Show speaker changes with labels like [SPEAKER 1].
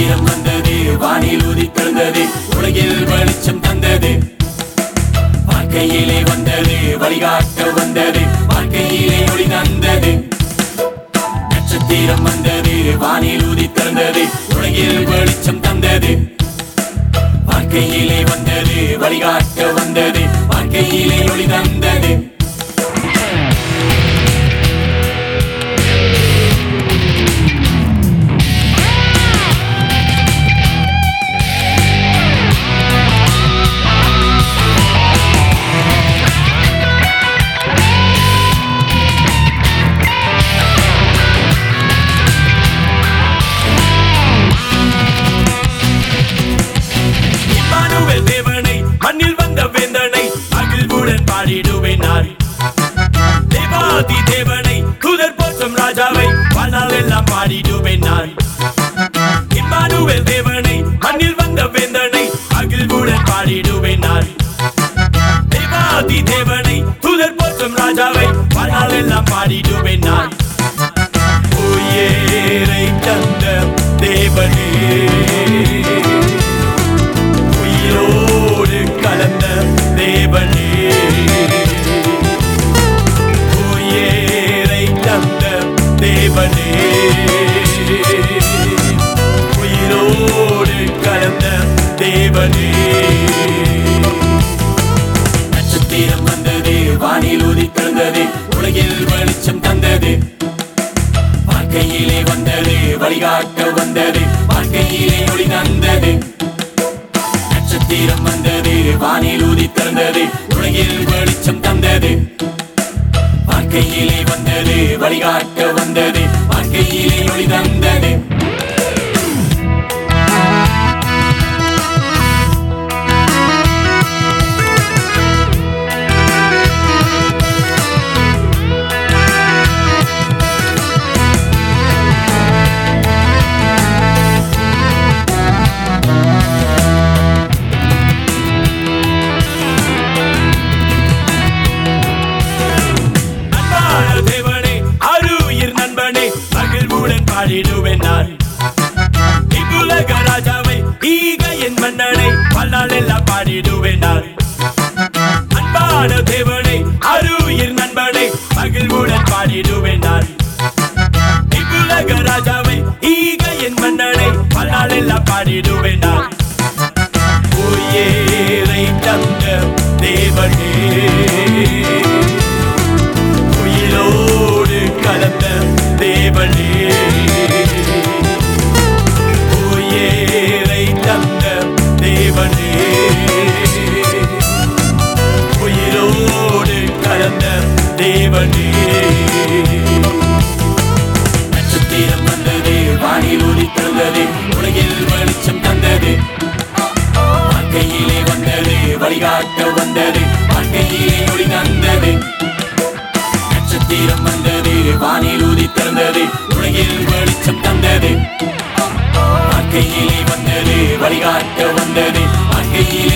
[SPEAKER 1] வீரம் வந்தது வானில் ஊதி பிறந்தது உலகில் வெளிச்சம் தந்தது. வாழ்க்கையிலே வந்தது வழிகாட்ட வந்தது வாழ்க்கையிலே ஒளி தந்தது. நட்சத்திரம் வந்தது வானில் ஊதி திறந்தது உலகில் வெளிச்சம் தந்தது. வாழ்க்கையிலே வந்தது வழிகாட்ட வந்தது வாழ்க்கையிலே ஒளி தந்தது.
[SPEAKER 2] தேவாதி தேவனை தூதர் போற்றும் ராஜாவை. வாழ்நாள் எல்லாம் பாடிடுவேன் நான் இம்மானுவேல் தேவனை மண்ணில் வந்த வேந்தனை மகிழ்வுடன் பாடிடுவேன் நான் தேவாதி தேவனை தூதர் போற்றும் ராஜாவை வாழ்நாள் எல்லாம் பாடிடுவேன் நான் உயிரை தந்த தேவனே.
[SPEAKER 1] வானில் ஊதி திறந்தது உலகில் வெளிச்சம் தந்தது. வாழ்க்கையிலே வந்தது வழிகாட்ட வந்தது வாழ்க்கையிலே ஒளி தந்தது. நட்சத்திரம் வந்தது வானில் ஊதி திறந்தது உலகில் வெளிச்சம் தந்தது. வாழ்க்கையிலே வந்தது வழிகாட்ட வந்தது வாழ்க்கையிலே ஒளி தந்தது.
[SPEAKER 2] மகிழ்வுடன் பாடிடுவேன் நான் இவ்வுலக ராஜாவை ஈக என் மன்னனை பல்லால் எல்லாம் பாடிடுவேன் நான் அன்பான தேவனை அருயிர் நண்பனை மகிழ்வுடன் பாடிடுவேன் நான் இவ்வுலக ராஜாவை ஈக என் மன்னனை பல்லால் எல்லாம் பாடிடுவேன் நான் தேவனே. நட்சத்திரம் வந்தது வானில் ஒளி தந்தது உலகில் வெளிச்சம் தந்தது. வாழ்க்கையிலே வந்தது வழிகாட்ட வந்தது வாழ்க்கையிலே ஒளி தந்தது.
[SPEAKER 1] நட்சத்திரம் வந்தது வானில் ஊதி திறந்தது உலகில் வெளிச்சம் தந்தது. வாழ்க்கையிலே வந்தது வழிகாட்ட வந்தது வாழ்க்கையில்